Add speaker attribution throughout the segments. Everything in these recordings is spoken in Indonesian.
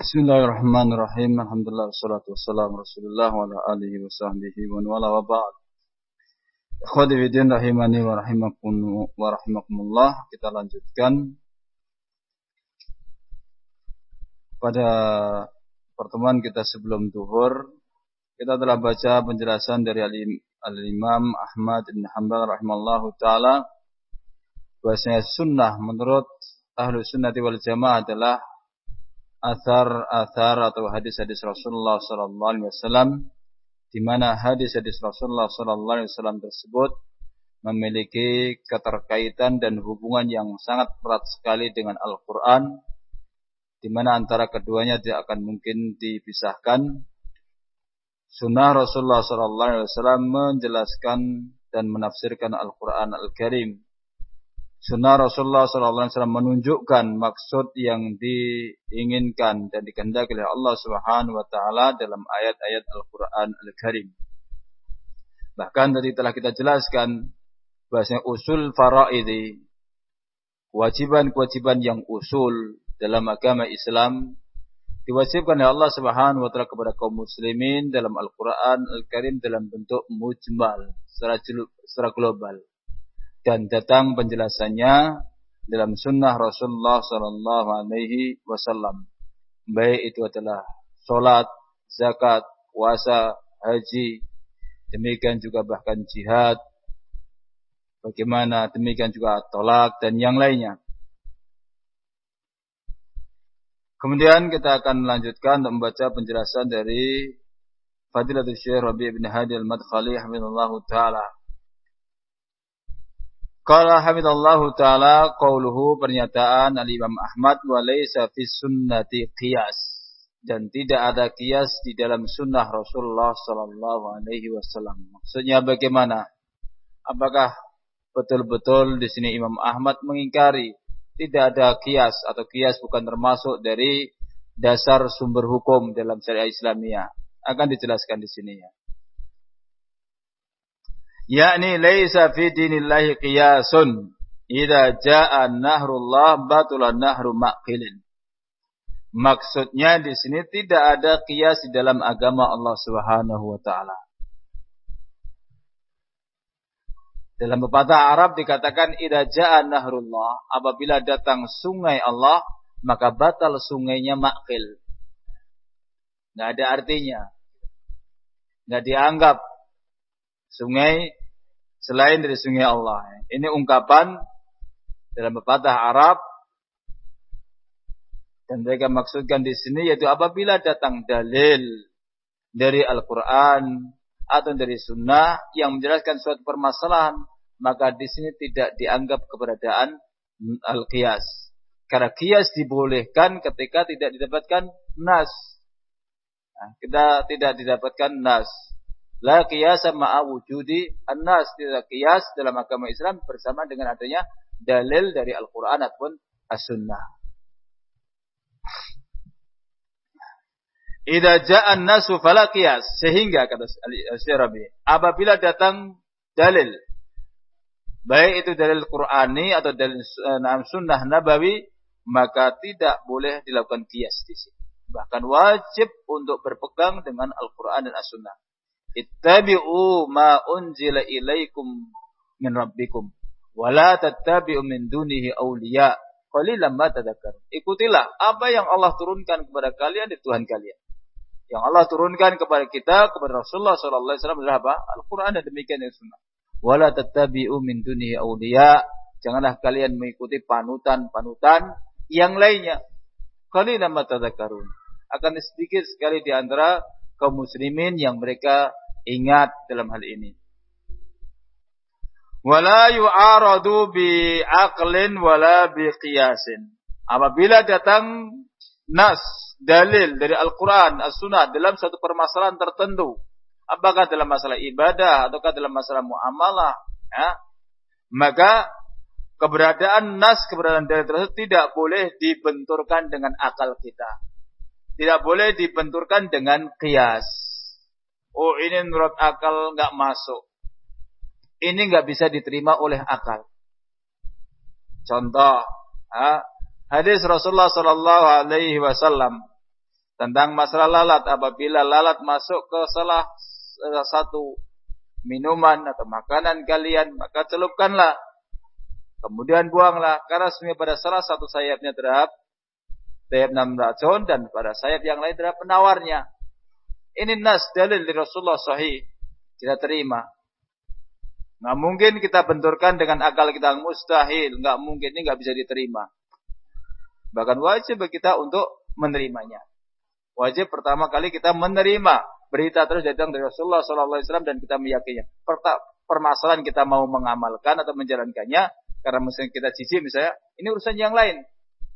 Speaker 1: Bismillahirrahmanirrahim. Alhamdulillah wassalatu wassalamu Rasulullah wa ala alihi wa sahbihi wa wala wa ba'd. Ikhwati fi rahimani wa rahimakum wa rahimakumullah. Kita lanjutkan pada pertemuan kita sebelum zuhur kita telah baca penjelasan dari Al-Imam Ahmad bin Hanbal rahimallahu taala bahwasanya sunnah menurut ahlu sunnati wal jamaah adalah athar-athar atau hadis-hadis Rasulullah sallallahu alaihi wasallam di mana hadis-hadis Rasulullah sallallahu alaihi wasallam tersebut memiliki keterkaitan dan hubungan yang sangat erat sekali dengan Al-Qur'an di mana antara keduanya tidak akan mungkin dipisahkan. Sunnah Rasulullah sallallahu alaihi wasallam menjelaskan dan menafsirkan Al-Qur'an Al-Karim Sunnah Rasulullah SAW menunjukkan maksud yang diinginkan dan dikehendaki oleh Allah Subhanahu Wa Taala dalam ayat-ayat Al-Quran Al-Karim. Bahkan tadi telah kita jelaskan bahasanya usul faraidi, kewajiban-kewajiban yang usul dalam agama Islam diwajibkan oleh Allah Subhanahu wa taala kepada kaum muslimin dalam Al-Qur'an Al-Karim dalam bentuk mujmal secara global dan datang penjelasannya dalam sunnah Rasulullah Sallallahu Alaihi Wasallam. Baik itu adalah solat, zakat, puasa, haji, demikian juga bahkan jihad, bagaimana demikian juga tolak dan yang lainnya. Kemudian kita akan melanjutkan untuk membaca penjelasan dari Fadilatul Syekh Rabi' bin Hadi al-Madkhali taala Qala hamidallahu taala qauluhu pernyataan al-Imam Ahmad wa laisa fi sunnati qiyas dan tidak ada kias di dalam sunnah Rasulullah sallallahu alaihi wasallam. Maksudnya bagaimana? Apakah betul-betul di sini Imam Ahmad mengingkari tidak ada kias atau kias bukan termasuk dari dasar sumber hukum dalam syariat Islamiyah? Akan dijelaskan di sini ya yakni laisa fi dinillahi qiyasun. Idza jaa nahrullah batula nahru maqilin. Maksudnya di sini tidak ada kias di dalam agama Allah Subhanahu wa taala. Dalam pepatah Arab dikatakan idza jaa nahrullah apabila datang sungai Allah maka batal sungainya maqil. Nggak ada artinya. Nggak dianggap sungai selain dari sungai Allah. Ini ungkapan dalam pepatah Arab dan mereka maksudkan di sini yaitu apabila datang dalil dari Al-Quran atau dari Sunnah yang menjelaskan suatu permasalahan, maka di sini tidak dianggap keberadaan al-qiyas. Karena qiyas dibolehkan ketika tidak didapatkan nas. Nah, kita tidak didapatkan nas. La qiyasa ma'a wujudi annas. Tidak qiyas dalam agama Islam bersama dengan adanya dalil dari Al-Quran ataupun As-Sunnah. Idza ja'a an-nasu fala qiyas. Sehingga kata Syarabi, apabila datang dalil baik itu dalil Qur'ani atau dalil sunnah nabawi maka tidak boleh dilakukan kias di sini. Bahkan wajib untuk berpegang dengan Al-Quran dan As-Sunnah. Ittabi'u ma unzila ilaikum min rabbikum. Wala tattabi'u min dunihi awliya. Qalilan ma tadakar. Ikutilah apa yang Allah turunkan kepada kalian di Tuhan kalian. Yang Allah turunkan kepada kita, kepada Rasulullah SAW adalah apa? Al-Quran dan demikian yang sunnah. Wala tattabi'u min dunihi awliya. Janganlah kalian mengikuti panutan-panutan yang lainnya. Qalilan ma tadakarun. Akan sedikit sekali di antara kaum muslimin yang mereka ingat dalam hal ini. Wala yu'aradu bi aqlin wala bi qiyasin. Apabila datang nas, dalil dari Al-Quran, As-Sunnah dalam satu permasalahan tertentu. Apakah dalam masalah ibadah ataukah dalam masalah muamalah. Ya, maka keberadaan nas, keberadaan dalil tersebut tidak boleh dibenturkan dengan akal kita. Tidak boleh dibenturkan dengan kias Oh ini menurut akal nggak masuk. Ini nggak bisa diterima oleh akal. Contoh, ha? hadis Rasulullah Sallallahu Alaihi Wasallam tentang masalah lalat apabila lalat masuk ke salah satu minuman atau makanan kalian maka celupkanlah kemudian buanglah karena sebenarnya pada salah satu sayapnya terhadap sayap enam racun dan pada sayap yang lain terhadap penawarnya ini nas dalil dari Rasulullah sahih. Tidak terima. Nggak mungkin kita benturkan dengan akal kita mustahil. Nggak mungkin ini nggak bisa diterima. Bahkan wajib bagi kita untuk menerimanya. Wajib pertama kali kita menerima berita terus datang dari Rasulullah SAW dan kita meyakininya. Permasalahan kita mau mengamalkan atau menjalankannya karena misalnya kita cici misalnya ini urusan yang lain.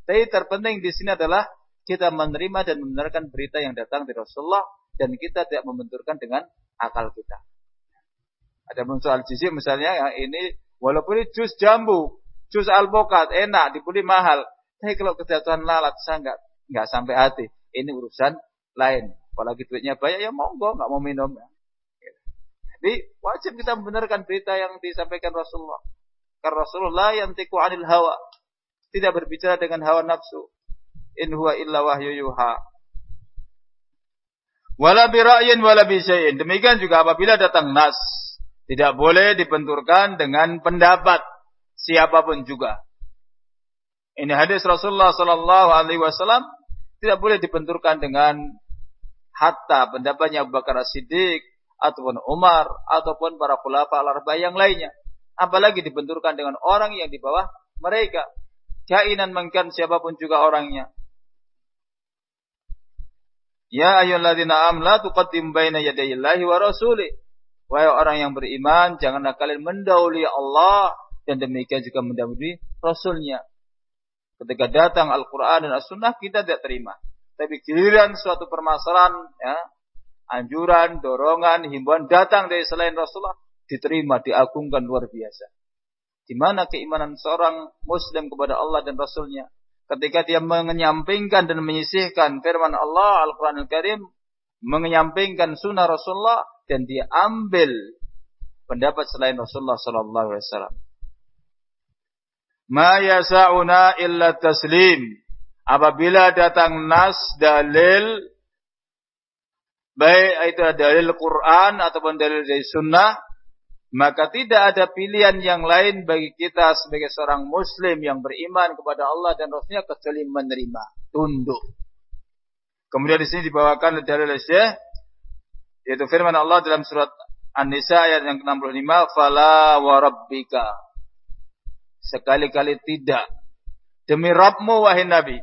Speaker 1: Tapi terpenting di sini adalah kita menerima dan membenarkan berita yang datang dari Rasulullah dan kita tidak membenturkan dengan akal kita. Ada pun soal cici misalnya ya, ini walaupun ini jus jambu, jus alpokat enak, dibeli mahal. Tapi kalau kejatuhan lalat saya nggak nggak sampai hati. Ini urusan lain. Apalagi duitnya banyak ya monggo nggak mau minum. Jadi wajib kita membenarkan berita yang disampaikan Rasulullah. Karena Rasulullah yang tiku anil hawa. Tidak berbicara dengan hawa nafsu. In huwa illa wahyu yuha. Wala bira'yin wala bisya'in. Demikian juga apabila datang nas. Tidak boleh dibenturkan dengan pendapat siapa pun juga. Ini hadis Rasulullah sallallahu alaihi wasallam tidak boleh dibenturkan dengan hatta pendapatnya Abu Bakar As-Siddiq ataupun Umar ataupun para khulafa al-arba'ah yang lainnya. Apalagi dibenturkan dengan orang yang di bawah mereka. Kainan mengkan siapa pun juga orangnya. Ya ayyuhalladzina amla tuqaddim baina yadayillahi wa rasulih. Wahai orang yang beriman, janganlah kalian mendahului Allah dan demikian juga mendahului Rasulnya. Ketika datang Al-Quran dan As-Sunnah kita tidak terima. Tapi giliran suatu permasalahan, ya, anjuran, dorongan, himbauan datang dari selain Rasulullah, diterima, diagungkan luar biasa. Di mana keimanan seorang Muslim kepada Allah dan Rasulnya? Ketika dia menyampingkan dan menyisihkan firman Allah Al-Quran Al-Karim, menyampingkan sunnah Rasulullah, dan dia ambil pendapat selain Rasulullah Sallallahu Alaihi Wasallam. Ma yasa'una illa taslim apabila datang nas dalil baik itu dalil Quran ataupun dalil dari sunnah maka tidak ada pilihan yang lain bagi kita sebagai seorang muslim yang beriman kepada Allah dan Rasulnya kecuali menerima tunduk. Kemudian di sini dibawakan dalil Syekh yaitu firman Allah dalam surat An-Nisa ayat yang ke-65 fala wa rabbika. Sekali-kali tidak. Demi Rabbmu wahai Nabi.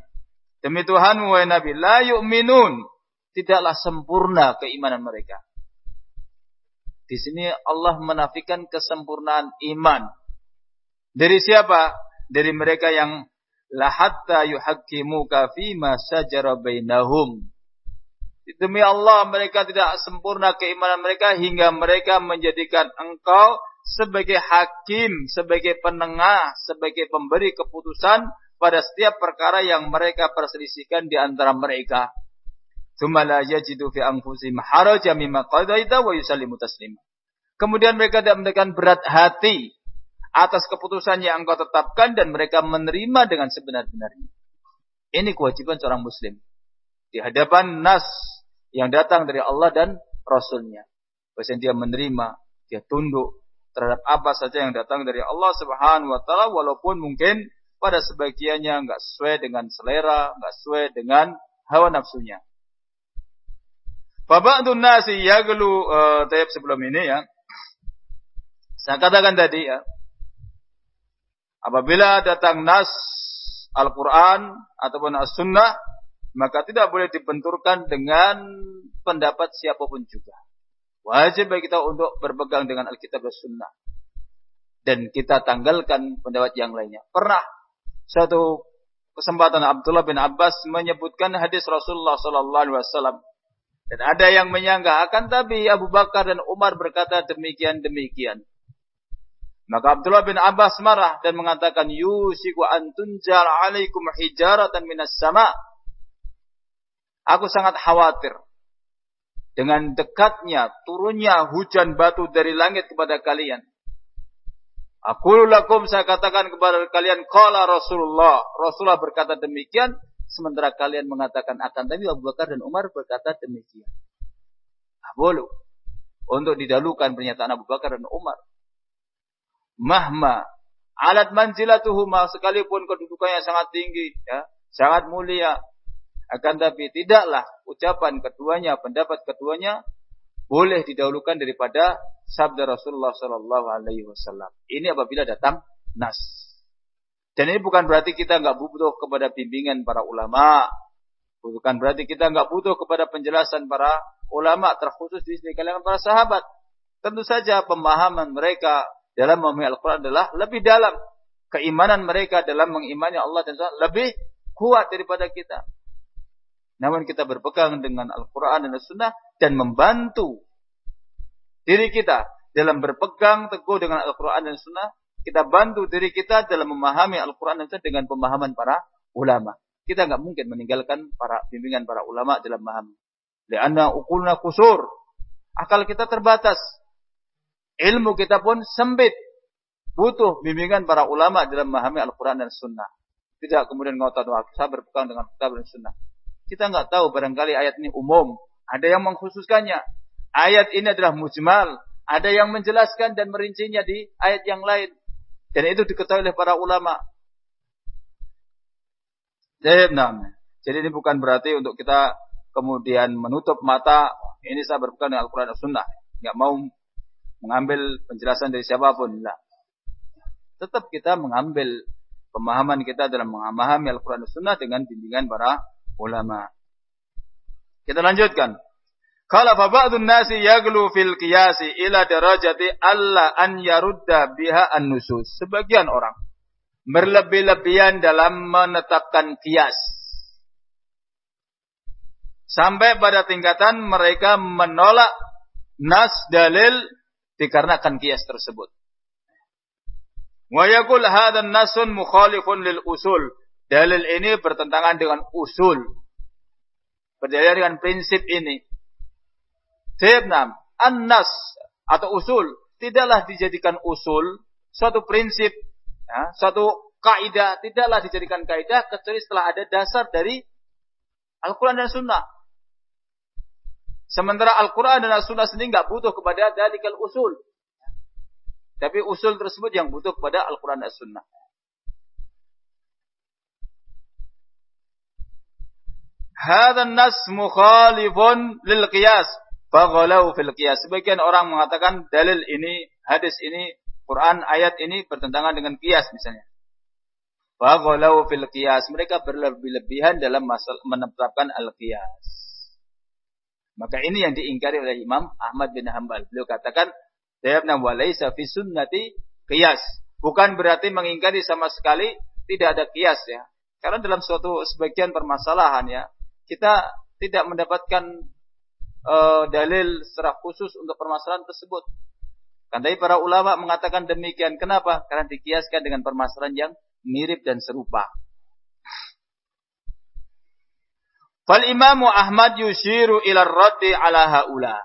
Speaker 1: Demi Tuhan wahai Nabi, la yu'minun. Tidaklah sempurna keimanan mereka. Di sini Allah menafikan kesempurnaan iman. Dari siapa? Dari mereka yang la hatta yuhaqqimuka fima sajara bainahum. Demi Allah mereka tidak sempurna keimanan mereka hingga mereka menjadikan engkau sebagai hakim, sebagai penengah, sebagai pemberi keputusan pada setiap perkara yang mereka perselisihkan di antara mereka. Tsumma yajidu fi anfusihim haraja mimma qadaita wa yusallimu taslima. Kemudian mereka tidak mendekan berat hati atas keputusan yang engkau tetapkan dan mereka menerima dengan sebenar-benarnya. Ini kewajiban seorang muslim. Di hadapan nas yang datang dari Allah dan Rasulnya. Bahkan dia menerima, dia tunduk terhadap apa saja yang datang dari Allah subhanahu wa ta'ala walaupun mungkin pada sebagiannya nggak sesuai dengan selera, nggak sesuai dengan hawa nafsunya. Faba'dun nasi yaglu uh, tayab sebelum ini ya. Saya katakan tadi ya. Apabila datang nas Al-Quran ataupun As-Sunnah, maka tidak boleh dibenturkan dengan pendapat siapa pun juga. Wajib bagi kita untuk berpegang dengan Alkitab dan Sunnah. Dan kita tanggalkan pendapat yang lainnya. Pernah satu kesempatan Abdullah bin Abbas menyebutkan hadis Rasulullah sallallahu alaihi wasallam. Dan ada yang menyangka akan tapi Abu Bakar dan Umar berkata demikian demikian. Maka Abdullah bin Abbas marah dan mengatakan yusiku antunjar alaikum hijaratan minas sama. Aku sangat khawatir dengan dekatnya turunnya hujan batu dari langit kepada kalian. Aku lakum saya katakan kepada kalian kala Rasulullah. Rasulullah berkata demikian sementara kalian mengatakan akan tapi Abu Bakar dan Umar berkata demikian. Nah, boleh untuk didahulukan pernyataan Abu Bakar dan Umar. Mahma alat manzilatuhuma sekalipun kedudukannya sangat tinggi, ya, sangat mulia. Akan tapi tidaklah ucapan keduanya, pendapat keduanya boleh didahulukan daripada sabda Rasulullah Sallallahu Alaihi Wasallam. Ini apabila datang nas. Dan ini bukan berarti kita nggak butuh kepada bimbingan para ulama. Bukan berarti kita nggak butuh kepada penjelasan para ulama terkhusus di sini kalangan para sahabat. Tentu saja pemahaman mereka dalam memahami Al-Quran adalah lebih dalam. Keimanan mereka dalam mengimani Allah dan Rasul lebih kuat daripada kita. Namun kita berpegang dengan Al-Quran dan As-Sunnah dan membantu diri kita dalam berpegang teguh dengan Al-Quran dan Sunnah kita bantu diri kita dalam memahami Al-Quran dan dengan pemahaman para ulama. Kita nggak mungkin meninggalkan para bimbingan para ulama dalam memahami. Karena ukulna kusur. Akal kita terbatas. Ilmu kita pun sempit. Butuh bimbingan para ulama dalam memahami Al-Quran dan Sunnah. Tidak kemudian ngotot waktu saya berpegang dengan kitab dan Sunnah. Kita nggak tahu barangkali ayat ini umum. Ada yang mengkhususkannya. Ayat ini adalah mujmal. Ada yang menjelaskan dan merincinya di ayat yang lain. Dan itu diketahui oleh para ulama. Jadi ini bukan berarti untuk kita kemudian menutup mata. Ini saya berpegang dengan Al-Quran dan Sunnah. Nggak mau mengambil penjelasan dari siapa pun. Tidak. Tetap kita mengambil pemahaman kita dalam memahami Al-Quran dan Sunnah dengan bimbingan para ulama. Kita lanjutkan. Kala fa ba'dun nasi yaglu fil qiyasi ila darajati alla an yarudda biha an-nusus. Sebagian orang berlebih-lebihan dalam menetapkan kias. Sampai pada tingkatan mereka menolak nas dalil dikarenakan kias tersebut. Wa yakul hadan nasun mukhalifun lil usul. Dalil ini bertentangan dengan usul. Berdalil dengan prinsip ini. Vietnam, an-nas atau usul tidaklah dijadikan usul suatu prinsip, ya, suatu kaidah tidaklah dijadikan kaidah kecuali setelah ada dasar dari Al-Quran dan Sunnah. Sementara Al-Quran dan Sunnah sendiri nggak butuh kepada dalikal usul. Tapi usul tersebut yang butuh kepada Al-Quran dan Sunnah. Hadha nas mukhalifun lil qiyas. Faghalau fil qiyas. Sebagian orang mengatakan dalil ini, hadis ini, Quran ayat ini bertentangan dengan qiyas misalnya. Faghalau fil qiyas. Mereka berlebih-lebihan dalam masalah menetapkan al-qiyas. Maka ini yang diingkari oleh Imam Ahmad bin Hambal. Beliau katakan, "Dayabna wa laisa fi sunnati qiyas." Bukan berarti mengingkari sama sekali tidak ada qiyas ya. Karena dalam suatu sebagian permasalahan ya, kita tidak mendapatkan uh, dalil secara khusus untuk permasalahan tersebut. Kan tapi para ulama mengatakan demikian. Kenapa? Karena dikiaskan dengan permasalahan yang mirip dan serupa. Fal Imam Ahmad yushiru ila ala haula.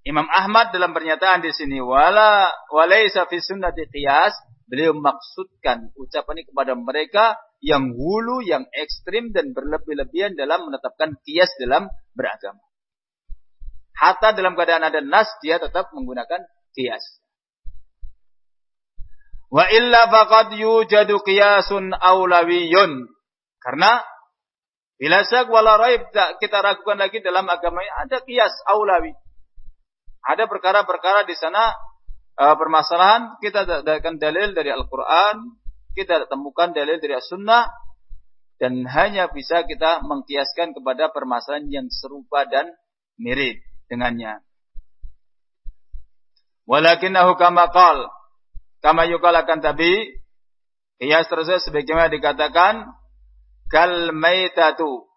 Speaker 1: Imam Ahmad dalam pernyataan di sini wala walaysa fi sunnati qiyas, beliau maksudkan ucapan ini kepada mereka yang hulu, yang ekstrim dan berlebih-lebihan dalam menetapkan kias dalam beragama. Hatta dalam keadaan ada nas, dia tetap menggunakan kias. Wa illa faqad yujadu qiyasun aulawiyun. Karena bila syak wala raib kita ragukan lagi dalam agama ini ada kias aulawi. Ada perkara-perkara di sana uh, permasalahan kita dapatkan dalil dari Al-Qur'an, kita temukan dalil dari As-Sunnah dan hanya bisa kita mengkiaskan kepada permasalahan yang serupa dan mirip dengannya. Walakinahu kama qal. Kama yukalakan tabi. Qiyas tersebut sebagaimana dikatakan. Kal maitatu.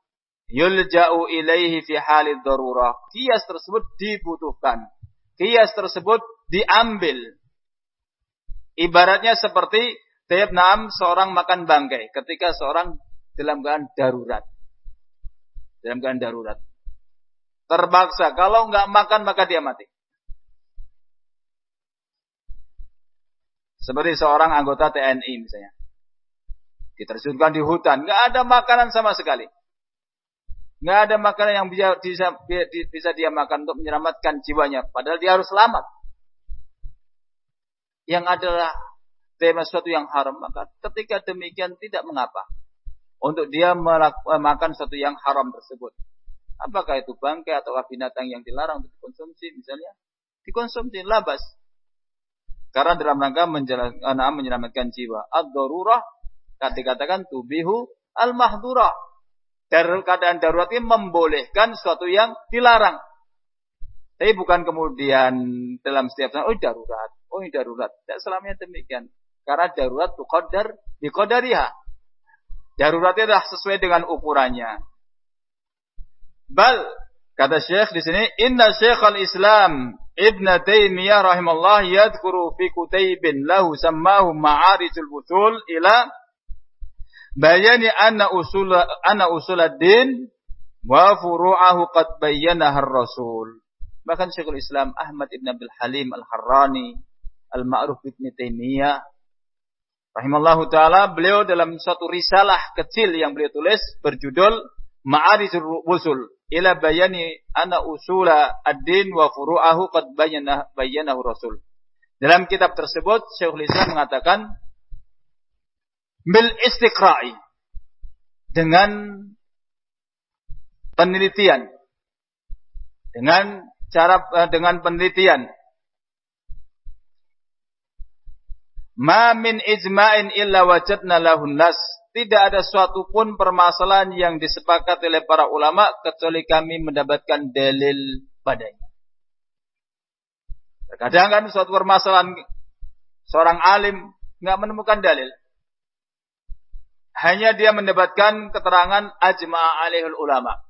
Speaker 1: Yulja'u ilaihi fi halid darurah. Qiyas tersebut dibutuhkan. Qiyas tersebut diambil. Ibaratnya seperti Tiap naam seorang makan bangkai ketika seorang dalam keadaan darurat. Dalam keadaan darurat terpaksa. Kalau nggak makan maka dia mati. Seperti seorang anggota TNI misalnya. Diterjunkan di hutan. Nggak ada makanan sama sekali. Nggak ada makanan yang bisa, bisa, bisa dia makan untuk menyelamatkan jiwanya. Padahal dia harus selamat. Yang adalah tema sesuatu yang haram. Maka ketika demikian tidak mengapa. Untuk dia makan sesuatu yang haram tersebut. Apakah itu bangkai atau binatang yang dilarang untuk dikonsumsi misalnya? Dikonsumsi labas. Karena dalam rangka menyelamatkan jiwa. Ad-darurah dikatakan tubihu al-mahdurah. Keadaan darurat ini membolehkan sesuatu yang dilarang. Tapi bukan kemudian dalam setiap saat, oh darurat, oh ini darurat. Tidak selamanya demikian. Karena darurat itu qadar, dikodariha. Daruratnya adalah sesuai dengan ukurannya. Bal, kata Syekh di sini, Inna Syekh al-Islam Ibn Taymiyah rahimahullah yadkuru fi kutaybin lahu sammahu ma'arijul butul ila bayani anna usul anna usul ad-din wa furu'ahu qad bayyanaha ar-rasul. Bahkan Syekhul Islam Ahmad Ibn Abdul Halim Al-Harrani Al-Ma'ruf Ibn Taimiyah rahimallahu taala beliau dalam satu risalah kecil yang beliau tulis berjudul Ma'arijul Usul ila bayani anna usula ad-din wa furu'ahu qad bayyana bayyanahu Rasul. Dalam kitab tersebut Syekhul Islam mengatakan bil istiqra'i dengan penelitian dengan cara eh, dengan penelitian ma min ijma'in illa wajadna lahun nas tidak ada suatu pun permasalahan yang disepakati oleh para ulama kecuali kami mendapatkan dalil padanya. Terkadang kan suatu permasalahan seorang alim nggak menemukan dalil hanya dia mendapatkan keterangan ajma alihul ulama.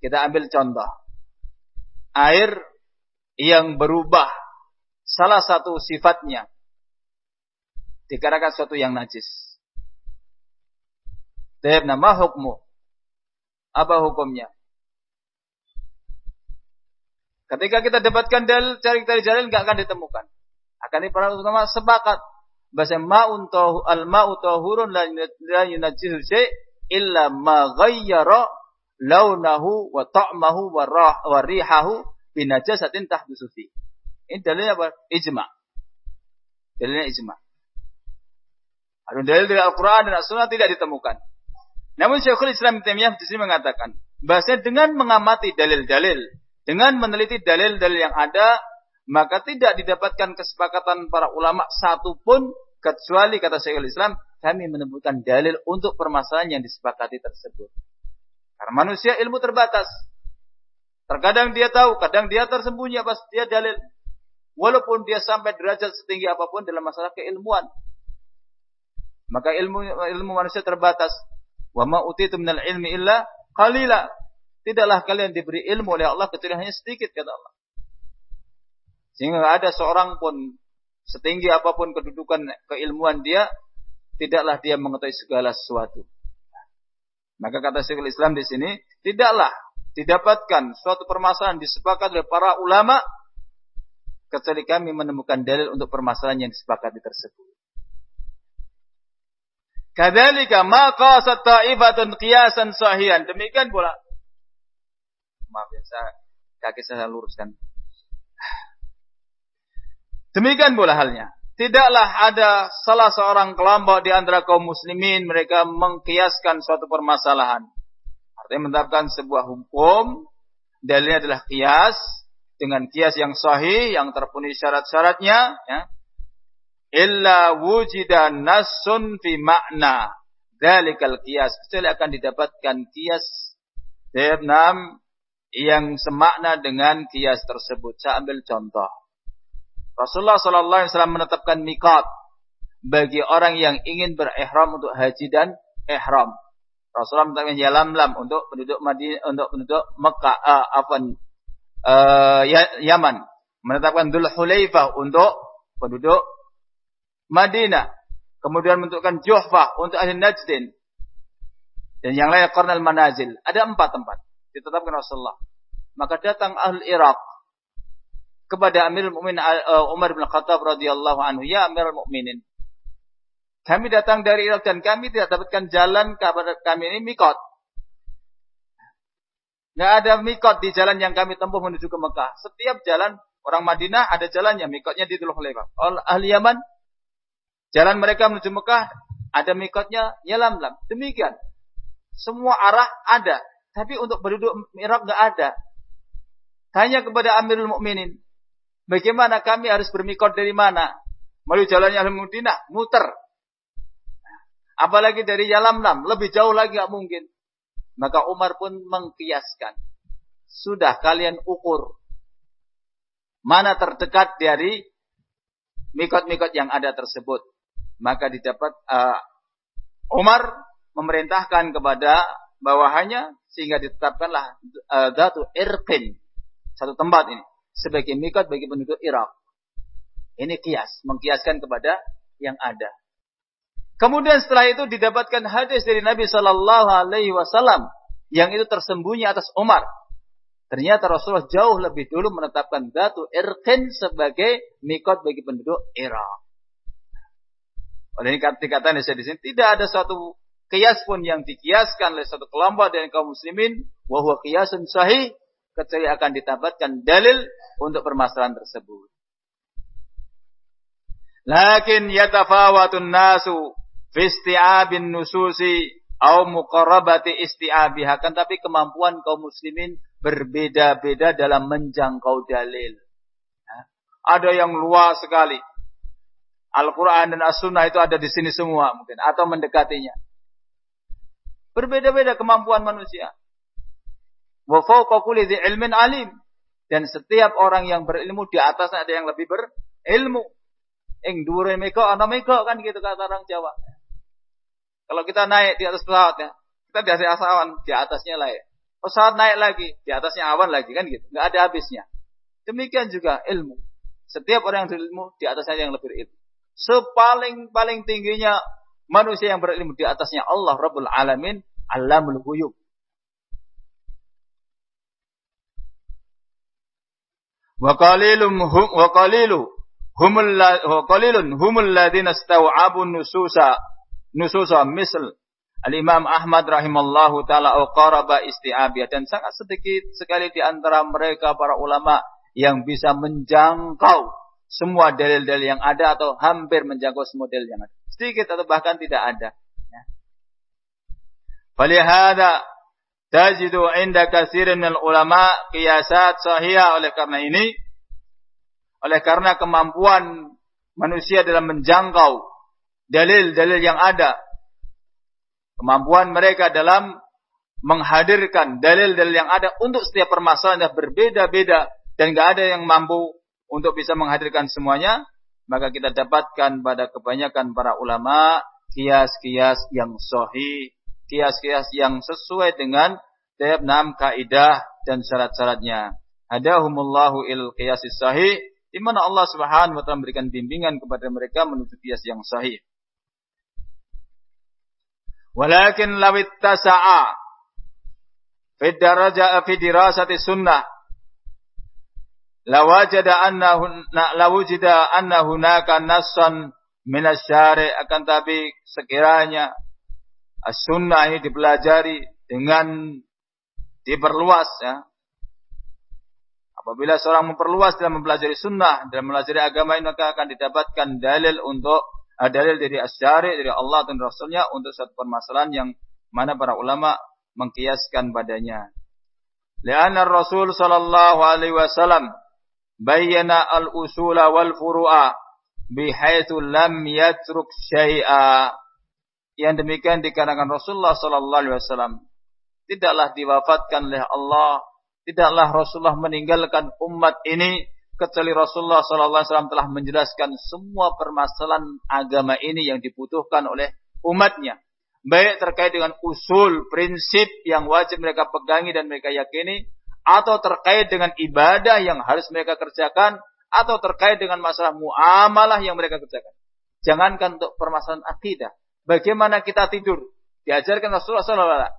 Speaker 1: Kita ambil contoh. Air yang berubah salah satu sifatnya dikarenakan sesuatu yang najis. Tapi nama hukmu. Apa hukumnya? Ketika kita dapatkan dalil, cari-cari dalil nggak akan ditemukan. Akan para ulama sepakat bahasa ma'un tahu al ma'u tahurun la yunajjisu syai illa ma ghayyara launahu wa ta'mahu wa, rah, wa rihahu binajasatin tahdusu fi. Ini dalilnya apa? Ijma. Dalilnya ijma. Ada dalil dari Al-Quran dan As-Sunnah tidak ditemukan. Namun Syekhul Islam Taimiyah di sini mengatakan, bahasa dengan mengamati dalil-dalil, dengan meneliti dalil-dalil yang ada, maka tidak didapatkan kesepakatan para ulama satupun kecuali kata Syekhul Islam kami menemukan dalil untuk permasalahan yang disepakati tersebut. Karena manusia ilmu terbatas. Terkadang dia tahu, kadang dia tersembunyi apa dia dalil. Walaupun dia sampai derajat setinggi apa pun dalam masalah keilmuan. Maka ilmu ilmu manusia terbatas. Wa ma utitu minal ilmi illa qalila. Tidaklah kalian diberi ilmu oleh Allah kecuali hanya sedikit kata Allah. Sehingga ada seorang pun setinggi apa pun kedudukan keilmuan dia, tidaklah dia mengetahui segala sesuatu. Maka kata Syekhul Islam di sini, tidaklah didapatkan suatu permasalahan disepakati oleh para ulama kecuali kami menemukan dalil untuk permasalahan yang disepakati tersebut. Kadzalika ma qasat ta'ifatun qiyasan sahihan. Demikian pula. Maaf ya, saya kaki saya luruskan. Demikian pula halnya. Tidaklah ada salah seorang kelompok di antara kaum muslimin mereka mengkiaskan suatu permasalahan. Artinya menetapkan sebuah hukum, dalilnya adalah kias, dengan kias yang sahih, yang terpenuhi syarat-syaratnya, ya. Illa wujida nasun fi makna. Dalikal kias. Kecuali akan didapatkan kias. Enam yang semakna dengan kias tersebut. Saya ambil contoh. Rasulullah Sallallahu Alaihi Wasallam menetapkan mikat bagi orang yang ingin berihram untuk haji dan ihram. Rasulullah menetapkan lam untuk penduduk Madinah untuk penduduk Mekah uh, apa uh, Yaman. Menetapkan Dhul Hulaifah untuk penduduk Madinah. Kemudian menentukan Juhfah untuk ahli Najdin. Dan yang lain Qarnal Manazil. Ada empat tempat. Ditetapkan Rasulullah. Maka datang ahli Irak kepada Amirul Mukminin uh, Umar bin Khattab radhiyallahu anhu, "Ya Amirul Mukminin, Kami datang dari Irak dan kami tidak dapatkan jalan kepada kami ini mikot. Nggak ada mikot di jalan yang kami tempuh menuju ke Mekah. Setiap jalan orang Madinah ada jalannya, mikotnya di Dhul Khulayfah. Ahli Yaman, jalan mereka menuju Mekah ada mikotnya Yalamlam. Demikian. Semua arah ada. Tapi untuk berduduk Irak nggak ada. Tanya kepada Amirul Mukminin, bagaimana kami harus bermikot dari mana? Melalui jalannya Al-Madinah, muter. Apalagi dari Yalamlam, lebih jauh lagi nggak mungkin. Maka Umar pun mengkiaskan. Sudah kalian ukur. Mana terdekat dari mikot-mikot yang ada tersebut. Maka didapat uh, Umar memerintahkan kepada bawahannya sehingga ditetapkanlah uh, Datu Irqin. Satu tempat ini. Sebagai mikot bagi penduduk Irak. Ini kias. Mengkiaskan kepada yang ada. Kemudian setelah itu didapatkan hadis dari Nabi Shallallahu Alaihi Wasallam yang itu tersembunyi atas Umar. Ternyata Rasulullah jauh lebih dulu menetapkan Datu Irqin sebagai mikot bagi penduduk Irak. Oleh ini dikatakan di sini tidak ada suatu kias pun yang dikiaskan oleh satu kelompok dari kaum muslimin wahwa kiasun sahih kecuali akan ditabatkan dalil untuk permasalahan tersebut. Lakin yatafawatun nasu fi isti'abin nususi au muqarrabati isti'abiha kan tapi kemampuan kaum muslimin berbeda-beda dalam menjangkau dalil. Ada yang luas sekali. Al-Quran dan As-Sunnah itu ada di sini semua mungkin. Atau mendekatinya. Berbeda-beda kemampuan manusia. Wa ilmin alim. Dan setiap orang yang berilmu di atasnya ada yang lebih berilmu. Ing dure meko ana meko kan gitu kata orang Jawa. Kalau kita naik di atas pesawat ya, kita di atas awan, di atasnya layak. Pesawat naik lagi, di atasnya awan lagi kan gitu. Nggak ada habisnya. Demikian juga ilmu. Setiap orang yang berilmu di atasnya yang lebih ilmu. Sepaling paling tingginya manusia yang berilmu di atasnya Allah Rabbul Alamin, Alamul Ghuyub. Wa qalilum hum wa qalilu humul wa qalilun humul ladzina staw'abu nususa nususa misal Al-Imam Ahmad rahimallahu taala qaraba isti'abiyah dan sangat sedikit sekali di antara mereka para ulama yang bisa menjangkau semua dalil-dalil yang ada atau hampir menjangkau semua dalil yang ada. Sedikit atau bahkan tidak ada. Ya. Falihada tajidu inda katsirin minal ulama qiyasat sahihah oleh karena ini oleh karena kemampuan manusia dalam menjangkau dalil-dalil yang ada. Kemampuan mereka dalam menghadirkan dalil-dalil yang ada untuk setiap permasalahan yang berbeda-beda dan gak ada yang mampu untuk bisa menghadirkan semuanya, maka kita dapatkan pada kebanyakan para ulama kias-kias yang sahih, kias-kias yang sesuai dengan tiap enam kaidah dan syarat-syaratnya. Hadahumullahu il qiyas sahih, di mana Allah Subhanahu wa taala memberikan bimbingan kepada mereka menuju kias yang sahih. Walakin law ittasa'a fi daraja fi dirasati sunnah lawajada annahu lawujida anna hunaka nassan min asy-syari' akan tapi sekiranya as-sunnah ini dipelajari dengan diperluas ya Apabila seorang memperluas dalam mempelajari sunnah, dalam mempelajari agama ini, maka akan didapatkan dalil untuk uh, dalil dari asyari dari Allah dan Rasulnya untuk satu permasalahan yang mana para ulama mengkiaskan padanya. Lianna Rasul sallallahu alaihi wasallam bayyana al-usula wal furu'a bihaitsu lam yatruk syai'a. Yang demikian dikarenakan Rasulullah sallallahu alaihi wasallam tidaklah diwafatkan oleh Allah Tidaklah Rasulullah meninggalkan umat ini kecuali Rasulullah SAW telah menjelaskan semua permasalahan agama ini yang dibutuhkan oleh umatnya. Baik terkait dengan usul, prinsip yang wajib mereka pegangi dan mereka yakini, atau terkait dengan ibadah yang harus mereka kerjakan, atau terkait dengan masalah muamalah yang mereka kerjakan. Jangankan untuk permasalahan akidah. Bagaimana kita tidur? Diajarkan Rasulullah SAW.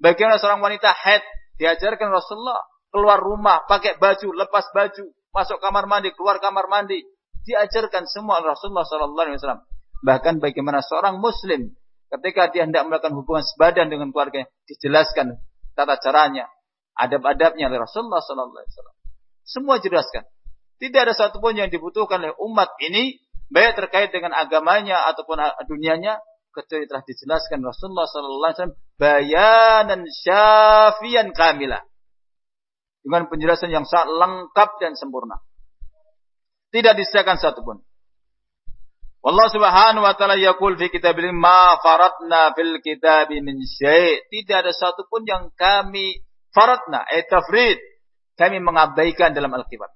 Speaker 1: Bagaimana seorang wanita head? Diajarkan Rasulullah keluar rumah, pakai baju, lepas baju, masuk kamar mandi, keluar kamar mandi. Diajarkan semua Rasulullah Sallallahu Alaihi Wasallam. Bahkan bagaimana seorang muslim ketika dia hendak melakukan hubungan sebadan dengan keluarganya dijelaskan tata caranya, adab-adabnya oleh Rasulullah sallallahu alaihi wasallam. Semua jelaskan. Tidak ada satupun yang dibutuhkan oleh umat ini baik terkait dengan agamanya ataupun dunianya kecuali telah dijelaskan Rasulullah sallallahu alaihi wasallam bayanan syafian kamilah. Dengan penjelasan yang sangat lengkap dan sempurna. Tidak disisakan satupun. Allah Subhanahu wa taala yaqul fi kitabil ma faratna fil kitab min. Tidak ada satupun yang kami faratna, eh tafrid. Kami mengabaikan dalam Alkitab.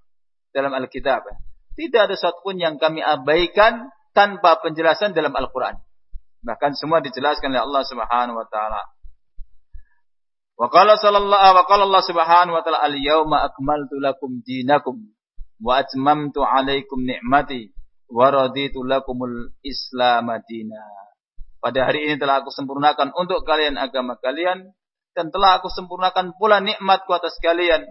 Speaker 1: Dalam Alkitab. Tidak ada satupun yang kami abaikan tanpa penjelasan dalam Al-Quran. Bahkan semua dijelaskan oleh Allah Subhanahu wa taala. Wa qala sallallahu wa qala Allah Subhanahu wa taala al-yauma akmaltu lakum dinakum wa atmamtu 'alaikum ni'mati wa raditu lakumul Islam. Pada hari ini telah aku sempurnakan untuk kalian agama kalian dan telah aku sempurnakan pula nikmatku atas kalian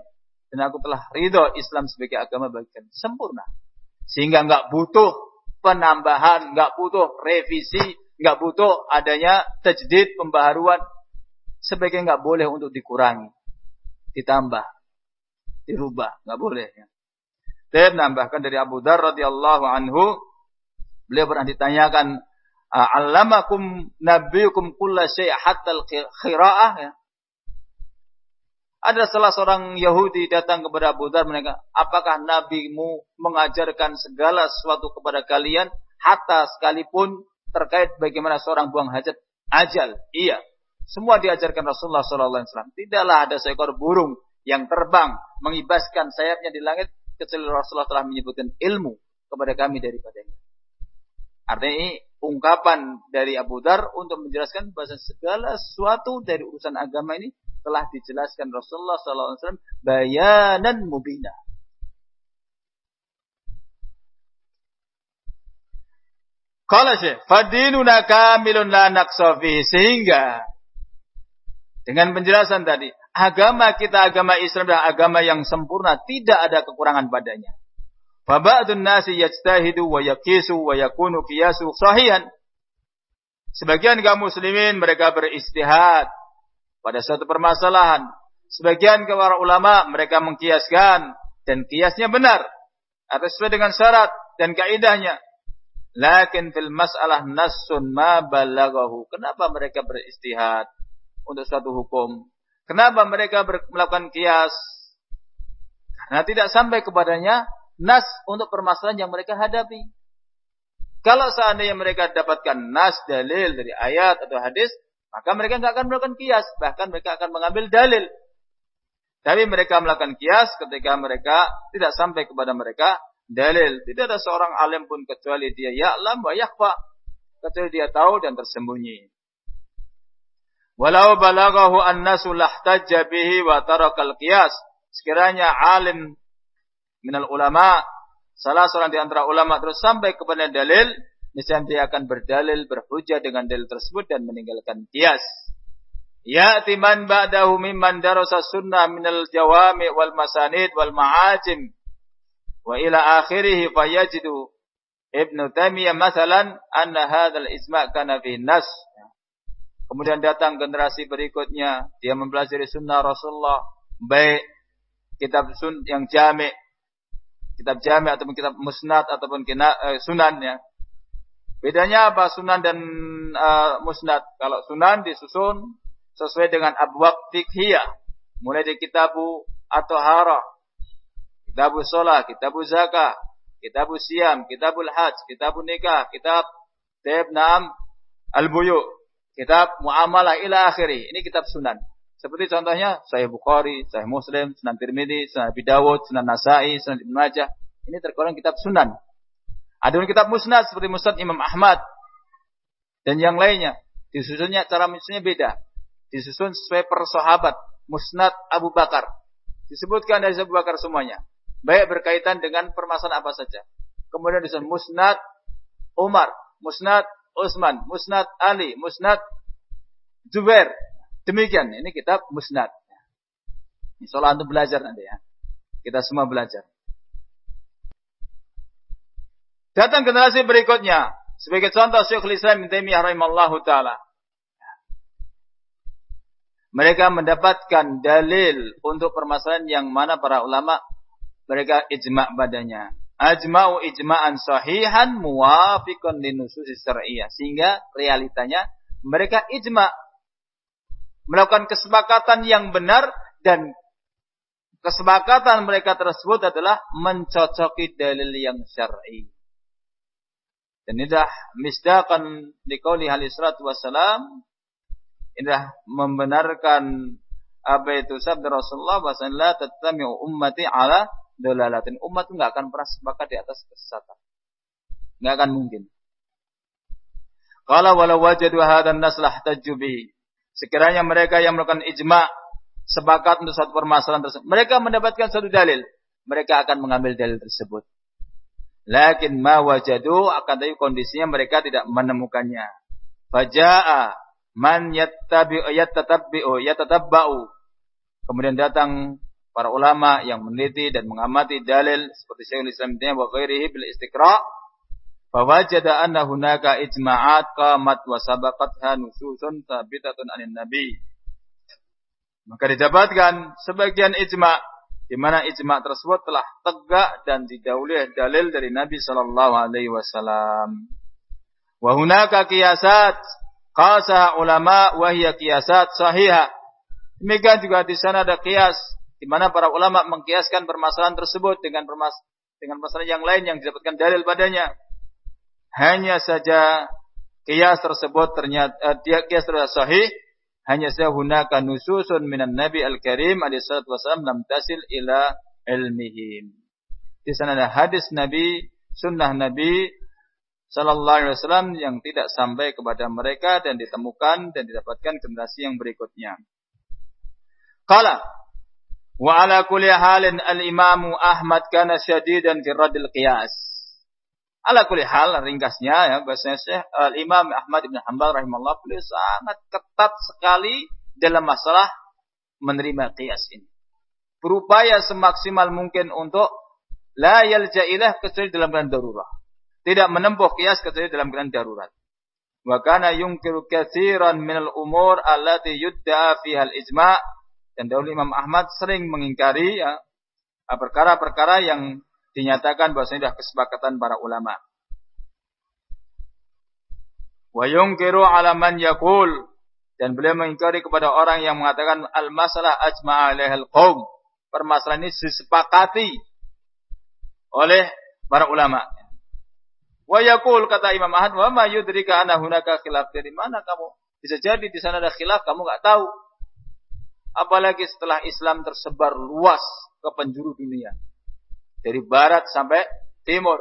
Speaker 1: dan aku telah ridho Islam sebagai agama bagi sempurna. Sehingga enggak butuh penambahan, enggak butuh revisi, enggak butuh adanya tajdid pembaharuan sebaiknya nggak boleh untuk dikurangi, ditambah, dirubah, nggak boleh. Ya. Dan nambahkan dari Abu Dar radhiyallahu anhu, beliau pernah ditanyakan, "Allamakum nabiyukum kulla syai' hatta al-qira'ah?" Ya. Ada salah seorang Yahudi datang kepada Abu Dar mereka, apakah nabimu mengajarkan segala sesuatu kepada kalian hatta sekalipun terkait bagaimana seorang buang hajat ajal? Iya. Semua diajarkan Rasulullah SAW. Tidaklah ada seekor burung yang terbang mengibaskan sayapnya di langit kecuali Rasulullah telah menyebutkan ilmu kepada kami daripadanya. Artinya ini ungkapan dari Abu Dar untuk menjelaskan bahwa segala sesuatu dari urusan agama ini telah dijelaskan Rasulullah SAW bayanan mubina. Kalau sih, fadinuna kamilun la naqsafi sehingga dengan penjelasan tadi, agama kita agama Islam adalah agama yang sempurna, tidak ada kekurangan padanya. Faba'dun nasi yajtahidu wa yaqisu wa yakunu qiyasu sahihan. Sebagian kaum muslimin mereka beristihad pada suatu permasalahan. Sebagian para ulama mereka mengkiaskan dan kiasnya benar atau sesuai dengan syarat dan kaidahnya. Lakin fil masalah nasun ma balagahu. Kenapa mereka beristihad? untuk suatu hukum. Kenapa mereka melakukan kias? Karena tidak sampai kepadanya nas untuk permasalahan yang mereka hadapi. Kalau seandainya mereka dapatkan nas dalil dari ayat atau hadis, maka mereka nggak akan melakukan kias, bahkan mereka akan mengambil dalil. Tapi mereka melakukan kias ketika mereka tidak sampai kepada mereka dalil. Tidak ada seorang alim pun kecuali dia ya'lam wa yakhfa. Kecuali dia tahu dan tersembunyi. Walau balagahu an-nasu lahtajja bihi wa tarakal qiyas. Sekiranya alim minal ulama, salah seorang di antara ulama terus sampai kepada dalil, niscaya dia akan berdalil, berhujah dengan dalil tersebut dan meninggalkan qiyas. Ya'ti man ba'dahu mimman darasa sunnah minal jawami wal masanid wal ma'ajim wa ila akhirih fayajidu Ibnu Taimiyah masalan anna hadzal isma' kana fi nas Kemudian datang generasi berikutnya, dia mempelajari sunnah Rasulullah, baik kitab sun yang jami, kitab jami ataupun kitab musnad ataupun kina, eh, sunan ya. Bedanya apa sunan dan uh, musnad? Kalau sunan disusun sesuai dengan abwab fikhiyah, mulai dari kitabu atau hara, kitabu sholat, kitabu zakah, kitabu siam, kitabul hajj, kitabu nikah, kitab teb nam al-buyu, kitab muamalah ila akhiri. Ini kitab sunan. Seperti contohnya Sahih Bukhari, Sahih Muslim, Sunan Tirmidzi, Sunan Abi Dawud, Sunan Nasai, Sunan Ibnu Majah. Ini tergolong kitab sunan. Ada kitab musnad seperti Musnad Imam Ahmad dan yang lainnya. Disusunnya cara menyusunnya beda. Disusun sesuai per sahabat. Musnad Abu Bakar. Disebutkan dari Abu Bakar semuanya. Baik berkaitan dengan permasalahan apa saja. Kemudian disusun Musnad Umar, Musnad Utsman, Musnad Ali, Musnad Zubair. Demikian, ini kitab Musnad. Soal untuk belajar nanti ya. Kita semua belajar. Datang generasi berikutnya. Sebagai contoh Syekhul Islam Ibnu Taimiyah rahimallahu taala. Mereka mendapatkan dalil untuk permasalahan yang mana para ulama mereka ijma' badannya. Ajma'u ijma'an sahihan muwafiqan linususi syar'iyyah. Sehingga realitanya mereka ijma' melakukan kesepakatan yang benar dan kesepakatan mereka tersebut adalah mencocoki dalil yang syar'i. Dan ini dah misdakan liqauli alaihi salatu wassalam. Ini dah membenarkan apa itu sabda Rasulullah bahwasanya la tattami'u ummati ala dolalatin. Umat itu enggak akan pernah sepakat di atas kesesatan. Enggak akan mungkin. Kalau walau wajadu hadan naslah tajubi. Sekiranya mereka yang melakukan ijma sepakat untuk satu permasalahan tersebut, mereka mendapatkan satu dalil, mereka akan mengambil dalil tersebut. Lakin ma wajadu akan tapi kondisinya mereka tidak menemukannya. Faja'a man yattabi'u yattatabbi'u yatatabba'u. Kemudian datang para ulama yang meneliti dan mengamati dalil seperti Syekhul Islam Ibnu wa ghairihi bil istiqra' fawajada anna hunaka ijma'at qamat wa sabaqatha nususun thabitatun anin nabi. Maka didapatkan sebagian ijma' di mana ijma tersebut telah tegak dan didahului dalil dari Nabi sallallahu alaihi wasallam. Wa hunaka qiyasat qasa ulama wa hiya qiyasat sahihah. Demikian juga di sana ada qiyas di mana para ulama mengkiaskan permasalahan tersebut dengan permas dengan masalah yang lain yang didapatkan dalil padanya. Hanya saja kias tersebut ternyata uh, dia kias tersebut sahih hanya saya hunaka nususun minan Nabi Al-Karim alaihi salatu wasallam lam tasil ila ilmihim. Di sana ada hadis Nabi, sunnah Nabi sallallahu alaihi wasallam yang tidak sampai kepada mereka dan ditemukan dan didapatkan generasi yang berikutnya. Qala wa ala kulli halin al-Imam Ahmad kana syadidan fi radil qiyas. Ala kulli hal ringkasnya ya bahasanya Syekh Al Imam Ahmad bin Hanbal rahimahullah beliau sangat ketat sekali dalam masalah menerima qiyas ini. Berupaya semaksimal mungkin untuk la yaljailah kecuali dalam keadaan darurat. Tidak menempuh qiyas kecuali dalam keadaan darurat. Wa kana yunkiru katsiran minal umur allati yudda fiha al-ijma' dan dahulu Imam Ahmad sering mengingkari ya perkara-perkara yang dinyatakan bahwa sudah kesepakatan para ulama. Wa yungkiru ala man yakul dan beliau mengingkari kepada orang yang mengatakan al-masalah ajma'a alaihal qaum. Permasalahan ini disepakati oleh para ulama. Wa yakul kata Imam Ahmad, "Wa ma yudrika anna hunaka khilaf?" Dari mana kamu? Bisa jadi di sana ada khilaf, kamu enggak tahu. Apalagi setelah Islam tersebar luas ke penjuru dunia. Dari barat sampai timur.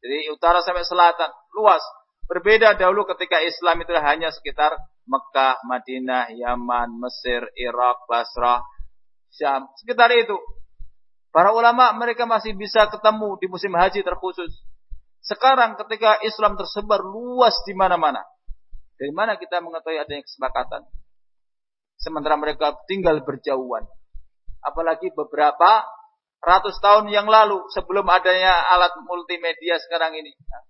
Speaker 1: Dari utara sampai selatan. Luas. Berbeda dahulu ketika Islam itu hanya sekitar Mekah, Madinah, Yaman, Mesir, Irak, Basrah, Syam. Sekitar itu. Para ulama mereka masih bisa ketemu di musim haji terkhusus. Sekarang ketika Islam tersebar luas di mana-mana. Dari mana kita mengetahui adanya kesepakatan? Sementara mereka tinggal berjauhan. Apalagi beberapa ratus tahun yang lalu sebelum adanya alat multimedia sekarang ini. Nah,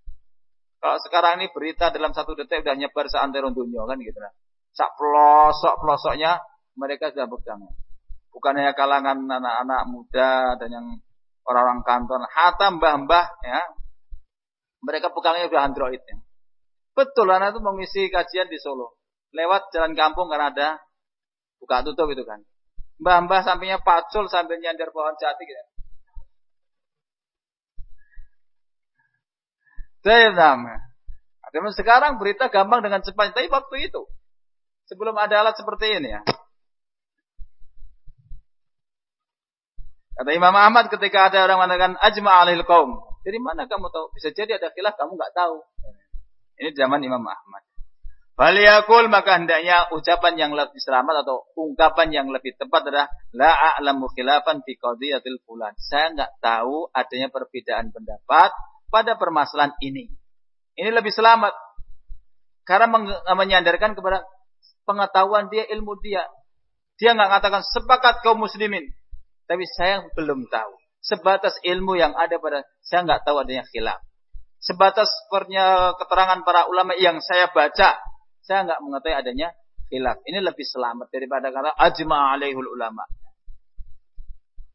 Speaker 1: kalau sekarang ini berita dalam satu detik sudah nyebar seantero dunia kan gitu nah. Sak pelosok pelosoknya mereka sudah pegang. Bukan hanya kalangan anak-anak muda dan yang orang-orang kantor, hatta mbah-mbah ya. Mereka pegangnya sudah Android ya. Betul anak itu mengisi kajian di Solo. Lewat jalan kampung karena ada buka tutup itu kan. Mbah-mbah sampingnya pacul sambil nyandar pohon jati gitu. Tapi sekarang berita gampang dengan cepat. Tapi waktu itu. Sebelum ada alat seperti ini ya. Kata Imam Ahmad ketika ada orang mengatakan ajma alil kaum. Dari mana kamu tahu? Bisa jadi ada khilaf kamu nggak tahu. Ini zaman Imam Ahmad. Faliyakul maka hendaknya ucapan yang lebih selamat atau ungkapan yang lebih tepat adalah la a'lamu khilafan fi qadiyatil fulan. Saya enggak tahu adanya perbedaan pendapat pada permasalahan ini. Ini lebih selamat karena menyandarkan kepada pengetahuan dia, ilmu dia. Dia enggak mengatakan sepakat kaum muslimin, tapi saya belum tahu. Sebatas ilmu yang ada pada saya enggak tahu adanya khilaf. sebatas pernya keterangan para ulama yang saya baca, saya nggak mengetahui adanya khilaf. Ini lebih selamat daripada kata ajma alaihul ulama.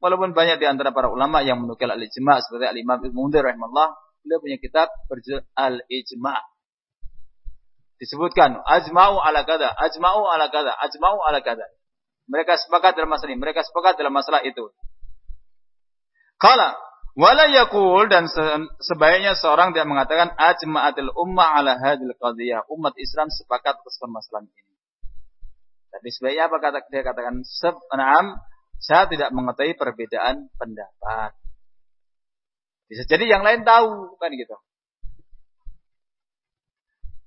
Speaker 1: Walaupun banyak di antara para ulama yang menukil al-ijma seperti al-Imam Ibnu Mundir rahimahullah, beliau punya kitab berjudul Al-Ijma. Disebutkan ajma'u ala kada, ajma'u ala kada, ajma'u ala kada. Mereka sepakat dalam masalah ini, mereka sepakat dalam masalah itu. Kala wala yakul dan sebaiknya seorang dia mengatakan ajma'atil ummah ala hadil qadiyah. Umat Islam sepakat atas permasalahan ini. Tapi sebaiknya apa kata dia katakan? Sebenarnya saya tidak mengetahui perbedaan pendapat. Bisa jadi yang lain tahu, kan gitu.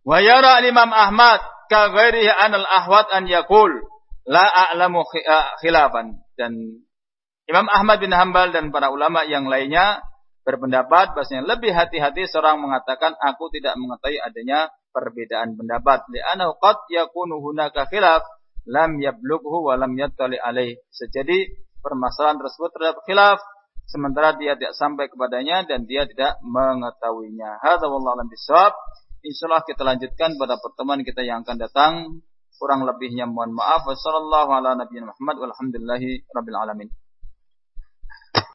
Speaker 1: Wa yara Imam Ahmad ka ghairihi anal ahwat an yakul la a'lamu khilafan dan Imam Ahmad bin Hambal dan para ulama yang lainnya berpendapat bahasanya lebih hati-hati seorang mengatakan aku tidak mengetahui adanya perbedaan pendapat. Li'annahu qad yakunu hunaka khilaf lam yablughu wa lam yattali alaih. Sejadi permasalahan tersebut terhadap khilaf sementara dia tidak sampai kepadanya dan dia tidak mengetahuinya. Hadza wallahu alam bisawab. Insyaallah kita lanjutkan pada pertemuan kita yang akan datang. Kurang lebihnya mohon maaf. Ala nabiyina Muhammad walhamdulillahi rabbil alamin.